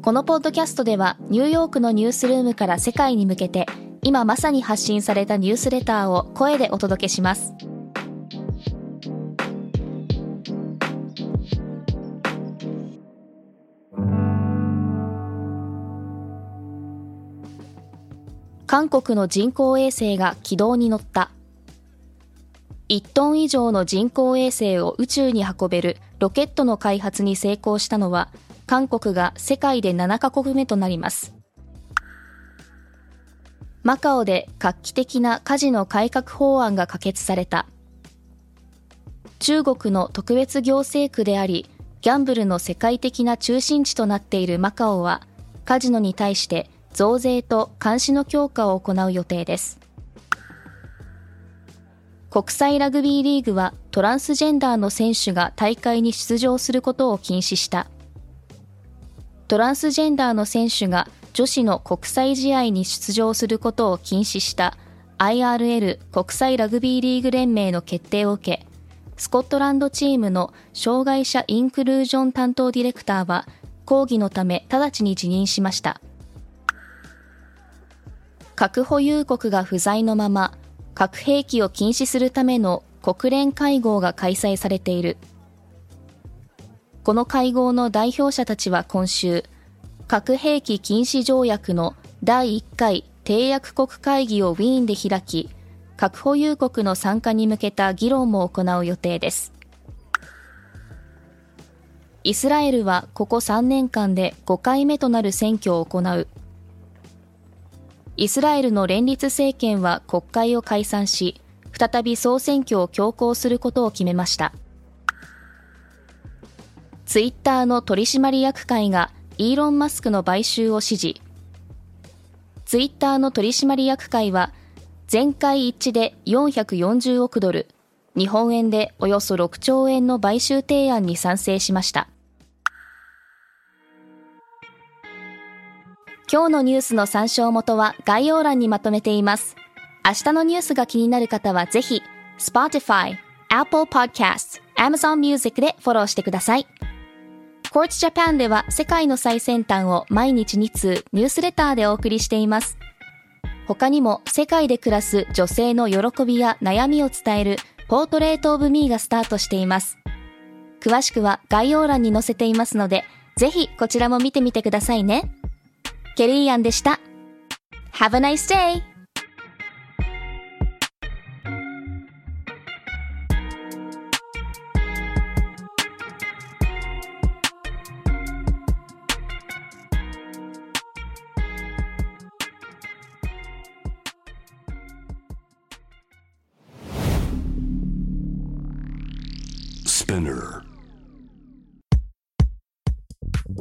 このポッドキャストではニューヨークのニュースルームから世界に向けて今まさに発信されたニュースレターを声でお届けします。韓国の人工衛星が軌道に乗った。1トン以上の人工衛星を宇宙に運べるロケットの開発に成功したのは韓国が世界で7カ国目となります。マカオで画期的なカジノ改革法案が可決された。中国の特別行政区でありギャンブルの世界的な中心地となっているマカオはカジノに対して増税と監視の強化を行う予定です。国際ラグビーリーグはトランスジェンダーの選手が大会に出場することを禁止した。トランスジェンダーの選手が女子の国際試合に出場することを禁止した IRL 国際ラグビーリーグ連盟の決定を受けスコットランドチームの障害者インクルージョン担当ディレクターは抗議のため直ちに辞任しました。核保有国が不在のまま核兵器を禁止するための国連会合が開催されている。この会合の代表者たちは今週核兵器禁止条約の第1回締約国会議をウィーンで開き核保有国の参加に向けた議論も行う予定ですイスラエルはここ3年間で5回目となる選挙を行うイスラエルの連立政権は国会を解散し、再び総選挙を強行することを決めました。ツイッターの取締役会がイーロン・マスクの買収を支持。ツイッターの取締役会は、全会一致で440億ドル、日本円でおよそ6兆円の買収提案に賛成しました。今日のニュースの参照元は概要欄にまとめています。明日のニュースが気になる方はぜひ、Spotify、Apple Podcasts、Amazon Music でフォローしてください。Quartz Japan では世界の最先端を毎日2通ニュースレターでお送りしています。他にも世界で暮らす女性の喜びや悩みを伝えるポートレートオブミーがスタートしています。詳しくは概要欄に載せていますので、ぜひこちらも見てみてくださいね。ケリーアンでした。Have a nice day!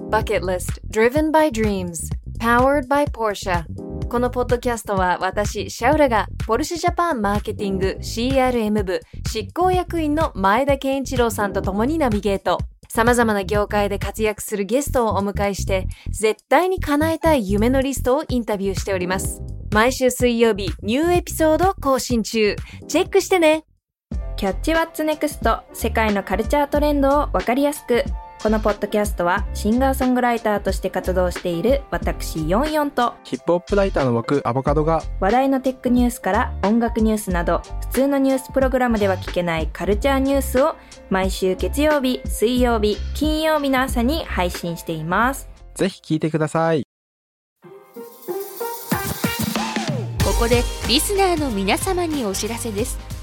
Bucket List Driven by Dreams Powered by Porsche このポッドキャストは私、シャウラがポルシェジャパンマーケティング CRM 部執行役員の前田健一郎さんと共にナビゲート。様々な業界で活躍するゲストをお迎えして、絶対に叶えたい夢のリストをインタビューしております。毎週水曜日、ニューエピソード更新中。チェックしてねキャッチワッツネクスト世界のカルチャートレンドをわかりやすく。このポッドキャストはシンガーソングライターとして活動している私ヨンヨンとヒップホップライターの僕アボカドが話題のテックニュースから音楽ニュースなど普通のニュースプログラムでは聞けないカルチャーニュースを毎週月曜日、水曜日、金曜日の朝に配信しています。ぜひ聞いてください。ここでリスナーの皆様にお知らせです。